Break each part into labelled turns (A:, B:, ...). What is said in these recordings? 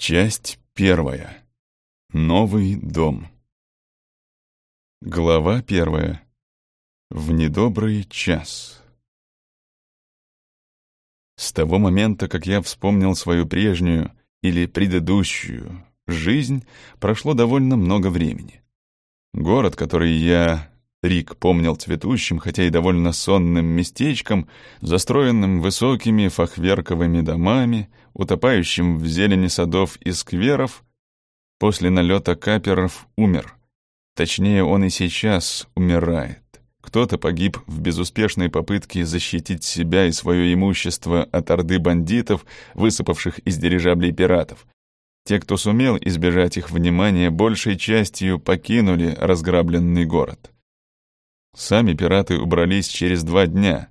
A: Часть первая. Новый дом. Глава первая. В недобрый час. С того момента, как я вспомнил свою прежнюю или предыдущую жизнь, прошло довольно много времени. Город, который я Рик помнил цветущим, хотя и довольно сонным местечком, застроенным высокими фахверковыми домами, утопающим в зелени садов и скверов, после налета каперов умер. Точнее, он и сейчас умирает. Кто-то погиб в безуспешной попытке защитить себя и свое имущество от орды бандитов, высыпавших из дирижаблей пиратов. Те, кто сумел избежать их внимания, большей частью покинули разграбленный город. Сами пираты убрались через два дня.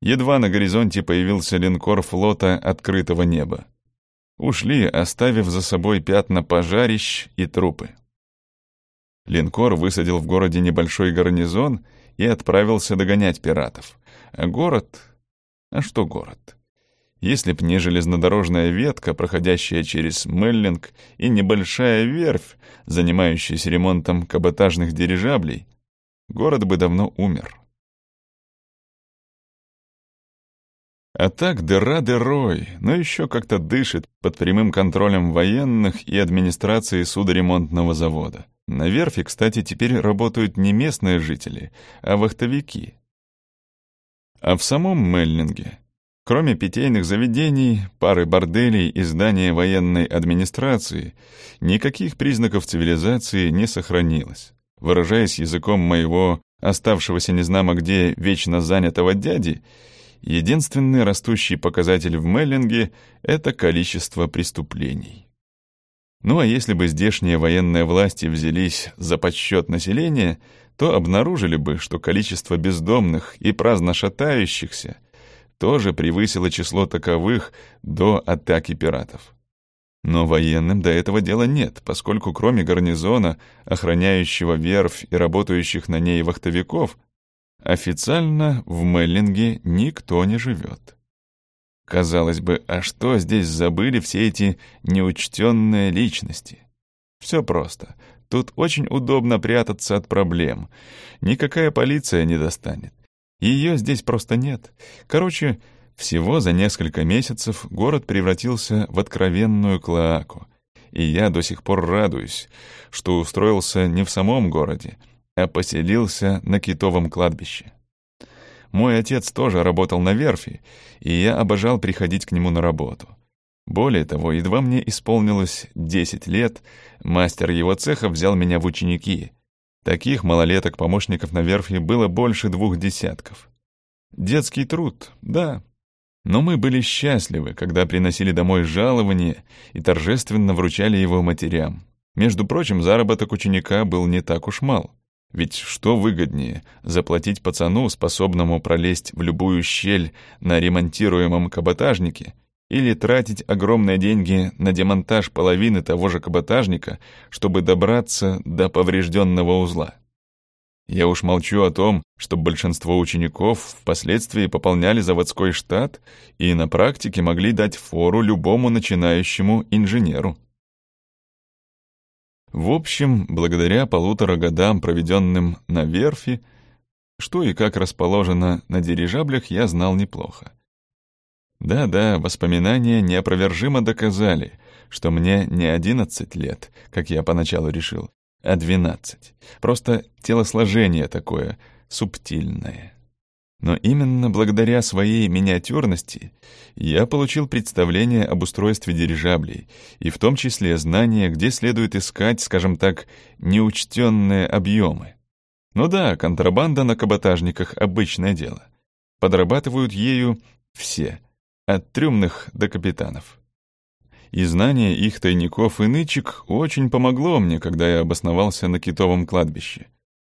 A: Едва на горизонте появился линкор флота открытого неба. Ушли, оставив за собой пятна пожарищ и трупы. Линкор высадил в городе небольшой гарнизон и отправился догонять пиратов. А город... А что город? Если б не железнодорожная ветка, проходящая через Меллинг, и небольшая верфь, занимающаяся ремонтом каботажных дирижаблей, город бы давно умер. А так дыра дырой, но еще как-то дышит под прямым контролем военных и администрации судоремонтного завода. На верфи, кстати, теперь работают не местные жители, а вахтовики. А в самом Меллинге, кроме питейных заведений, пары борделей и здания военной администрации, никаких признаков цивилизации не сохранилось. Выражаясь языком моего оставшегося незнамо где вечно занятого дяди, единственный растущий показатель в Меллинге — это количество преступлений. Ну а если бы здешние военные власти взялись за подсчет населения, то обнаружили бы, что количество бездомных и праздно шатающихся тоже превысило число таковых до атаки пиратов. Но военным до этого дела нет, поскольку кроме гарнизона, охраняющего верфь и работающих на ней вахтовиков, официально в Меллинге никто не живет. Казалось бы, а что здесь забыли все эти неучтенные личности? Все просто. Тут очень удобно прятаться от проблем. Никакая полиция не достанет. Ее здесь просто нет. Короче, всего за несколько месяцев город превратился в откровенную клоаку, и я до сих пор радуюсь, что устроился не в самом городе, а поселился на китовом кладбище. Мой отец тоже работал на верфи, и я обожал приходить к нему на работу. Более того, едва мне исполнилось 10 лет, мастер его цеха взял меня в ученики. Таких малолеток-помощников на верфи было больше двух десятков. Детский труд, да, но мы были счастливы, когда приносили домой жалование и торжественно вручали его матерям. Между прочим, заработок ученика был не так уж мал. Ведь что выгоднее — заплатить пацану, способному пролезть в любую щель на ремонтируемом каботажнике, или тратить огромные деньги на демонтаж половины того же каботажника, чтобы добраться до поврежденного узла? Я уж молчу о том, что большинство учеников впоследствии пополняли заводской штат и на практике могли дать фору любому начинающему инженеру. В общем, благодаря полутора годам, проведенным на верфи, что и как расположено на дирижаблях, я знал неплохо. Да-да, воспоминания неопровержимо доказали, что мне не одиннадцать лет, как я поначалу решил, а двенадцать. Просто телосложение такое, субтильное. Но именно благодаря своей миниатюрности я получил представление об устройстве дирижаблей, и в том числе знание, где следует искать, скажем так, неучтенные объемы. Ну да, контрабанда на каботажниках — обычное дело. Подрабатывают ею все, от трюмных до капитанов и знание их тайников и нычек очень помогло мне, когда я обосновался на китовом кладбище.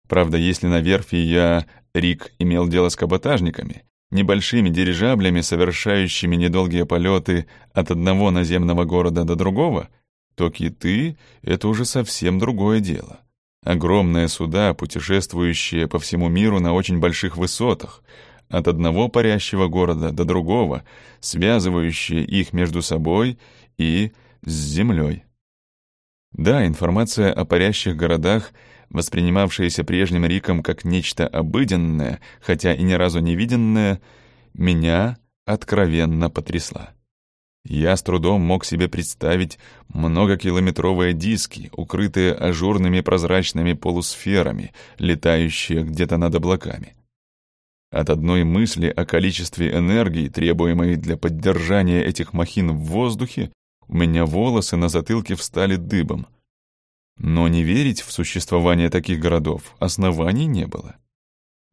A: Правда, если на верфи я, Рик, имел дело с каботажниками, небольшими дирижаблями, совершающими недолгие полеты от одного наземного города до другого, то киты — это уже совсем другое дело. Огромные суда, путешествующие по всему миру на очень больших высотах, от одного парящего города до другого, связывающие их между собой и с землей. Да, информация о парящих городах, воспринимавшаяся прежним Риком как нечто обыденное, хотя и ни разу не виденное, меня откровенно потрясла. Я с трудом мог себе представить многокилометровые диски, укрытые ажурными прозрачными полусферами, летающие где-то над облаками. От одной мысли о количестве энергии, требуемой для поддержания этих махин в воздухе, у меня волосы на затылке встали дыбом. Но не верить в существование таких городов оснований не было.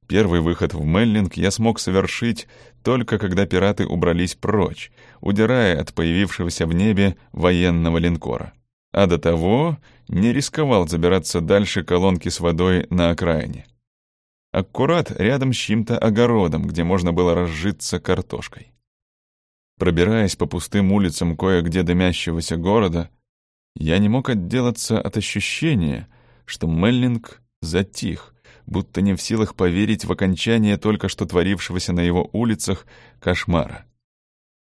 A: Первый выход в Меллинг я смог совершить только когда пираты убрались прочь, удирая от появившегося в небе военного линкора. А до того не рисковал забираться дальше колонки с водой на окраине. Аккурат рядом с чьим-то огородом, где можно было разжиться картошкой. Пробираясь по пустым улицам кое-где дымящегося города, я не мог отделаться от ощущения, что Меллинг затих, будто не в силах поверить в окончание только что творившегося на его улицах кошмара.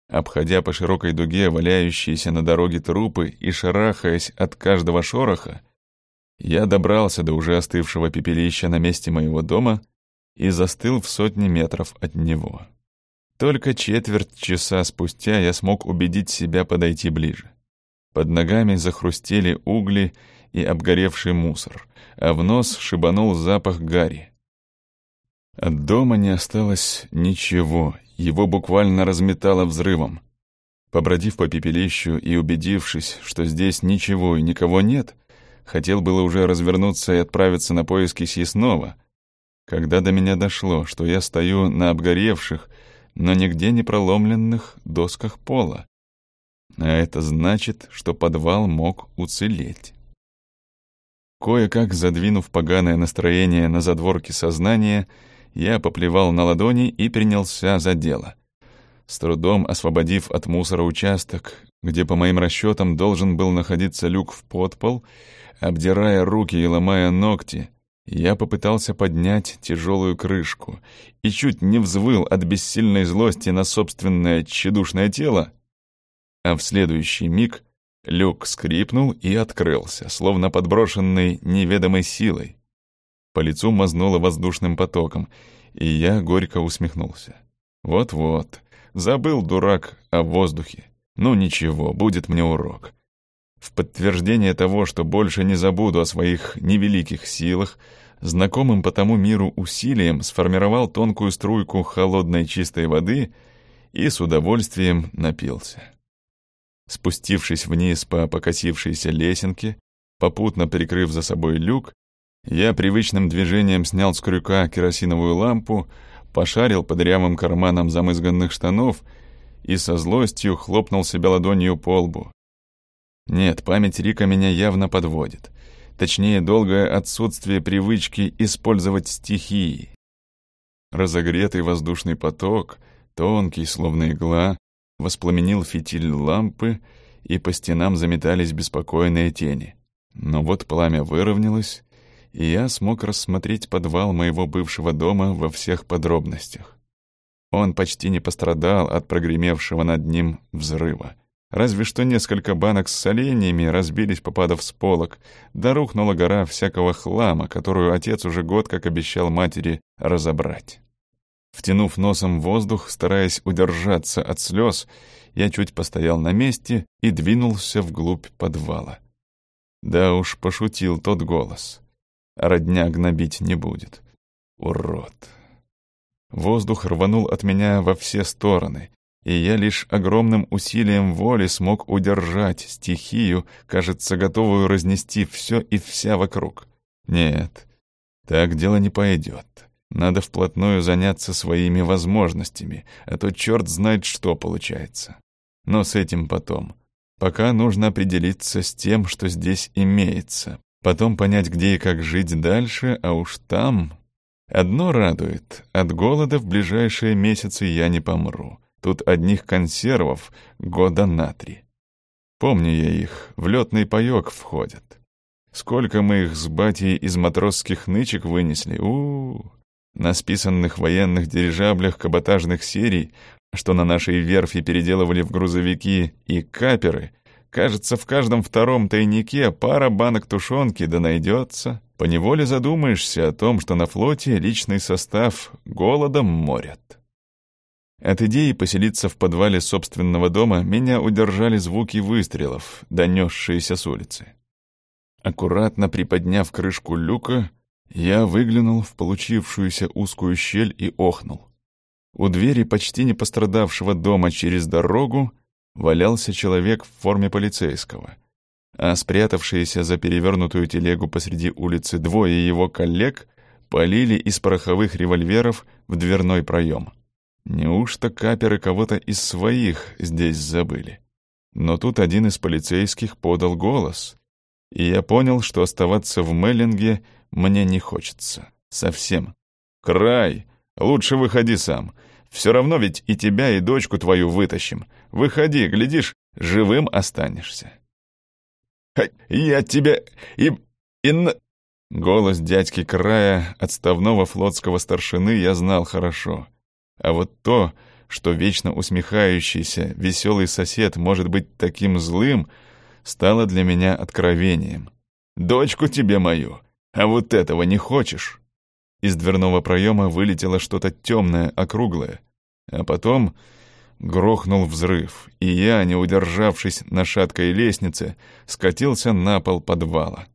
A: Обходя по широкой дуге валяющиеся на дороге трупы и шарахаясь от каждого шороха, я добрался до уже остывшего пепелища на месте моего дома и застыл в сотни метров от него. Только четверть часа спустя я смог убедить себя подойти ближе. Под ногами захрустели угли и обгоревший мусор, а в нос шибанул запах гари. От дома не осталось ничего, его буквально разметало взрывом. Побродив по пепелищу и убедившись, что здесь ничего и никого нет, хотел было уже развернуться и отправиться на поиски съестного, когда до меня дошло, что я стою на обгоревших, но нигде не проломленных досках пола. А это значит, что подвал мог уцелеть. Кое-как задвинув поганое настроение на задворке сознания, я поплевал на ладони и принялся за дело. С трудом освободив от мусора участок, где, по моим расчетам, должен был находиться люк в подпол, обдирая руки и ломая ногти, я попытался поднять тяжелую крышку и чуть не взвыл от бессильной злости на собственное тщедушное тело, а в следующий миг Люк скрипнул и открылся, словно подброшенный неведомой силой. По лицу мазнуло воздушным потоком, и я горько усмехнулся. Вот-вот, забыл, дурак, о воздухе. Ну ничего, будет мне урок. В подтверждение того, что больше не забуду о своих невеликих силах, знакомым по тому миру усилием сформировал тонкую струйку холодной чистой воды и с удовольствием напился. Спустившись вниз по покосившейся лесенке, попутно прикрыв за собой люк, я привычным движением снял с крюка керосиновую лампу, пошарил по дырявым карманам замызганных штанов и со злостью хлопнул себя ладонью по лбу. Нет, память Рика меня явно подводит. Точнее, долгое отсутствие привычки использовать стихии. Разогретый воздушный поток, тонкий, словно игла, воспламенил фитиль лампы, и по стенам заметались беспокойные тени. Но вот пламя выровнялось, и я смог рассмотреть подвал моего бывшего дома во всех подробностях. Он почти не пострадал от прогремевшего над ним взрыва. Разве что несколько банок с соленьями разбились, попадав с полок, да рухнула гора всякого хлама, которую отец уже год как обещал матери разобрать. Втянув носом воздух, стараясь удержаться от слез, я чуть постоял на месте и двинулся вглубь подвала. Да уж, пошутил тот голос. Родня гнобить не будет. Урод. Воздух рванул от меня во все стороны, и я лишь огромным усилием воли смог удержать стихию, кажется, готовую разнести все и вся вокруг. Нет, так дело не пойдет. Надо вплотную заняться своими возможностями, а то черт знает, что получается. Но с этим потом. Пока нужно определиться с тем, что здесь имеется. Потом понять, где и как жить дальше, а уж там... Одно радует. От голода в ближайшие месяцы я не помру. Тут одних консервов года на три. Помню я их, в летный паёк входят. Сколько мы их с батей из матросских нычек вынесли, у, -у, -у. На списанных военных дирижаблях каботажных серий, что на нашей верфи переделывали в грузовики и каперы, Кажется, в каждом втором тайнике пара банок тушенки да найдется. Поневоле задумаешься о том, что на флоте личный состав голодом морят. От идеи поселиться в подвале собственного дома меня удержали звуки выстрелов, донесшиеся с улицы. Аккуратно приподняв крышку люка, я выглянул в получившуюся узкую щель и охнул. У двери почти не пострадавшего дома через дорогу валялся человек в форме полицейского, а спрятавшиеся за перевернутую телегу посреди улицы двое его коллег полили из пороховых револьверов в дверной проем. Неужто каперы кого-то из своих здесь забыли? Но тут один из полицейских подал голос, и я понял, что оставаться в Меллинге мне не хочется. Совсем. «Край! Лучше выходи сам. Все равно ведь и тебя, и дочку твою вытащим. Выходи, глядишь, живым останешься. «Я тебя и... и...» Голос дядьки Края, отставного флотского старшины, я знал хорошо. А вот то, что вечно усмехающийся, веселый сосед может быть таким злым, стало для меня откровением. «Дочку тебе мою, а вот этого не хочешь?» Из дверного проема вылетело что-то темное, округлое. А потом грохнул взрыв, и я, не удержавшись на шаткой лестнице, скатился на пол подвала.